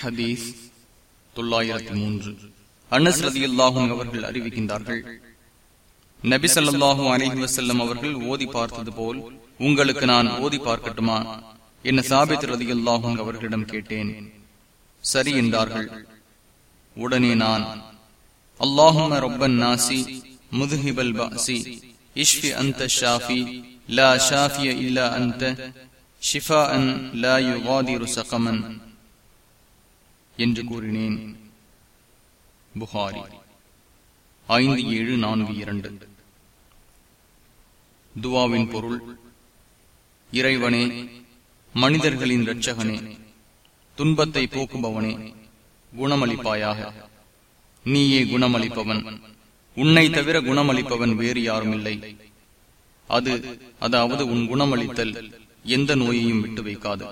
ஹதீஸ் தொள்ளாயிரத்தி மூன்று. அனஸ் ரதியுல்லாஹும் அவர்கள் அறிவிக்கின்றார்கள் நபி ஸல்லல்லாஹு அலைஹி வஸல்லம் அவர்கள் ஓதி பார்த்தது போல் உங்களுக்கு நான் ஓதி பார்க்கட்டுமா? என்ன சாபித் ரதியுல்லாஹும் அவர்களிடம் கேட்டேன். சரி என்றார்கள். உடனே நான் அல்லாஹும ரொப்பன் நாசி முதுஹிபல் பாசி இஷ்பி அந்த ஷாஃபி லா ஷாஃபிய இல்லா அந்த ஷிஃபா அன் லா யுகாதிரு சகமன். என்று கூறினேன். புகாரி. ஐந்து ஏழு நான்கு இரண்டு. துவாவின் பொருள் இறைவனே மனிதர்களின் இரட்சகனே துன்பத்தை போக்குபவனே குணமளிப்பாயாக. நீயே குணமளிப்பவன். உன்னை தவிர குணமளிப்பவன் வேறு யாரும் இல்லை அது அதாவது உன் குணமளித்தல் எந்த நோயையும் விட்டு வைக்காது.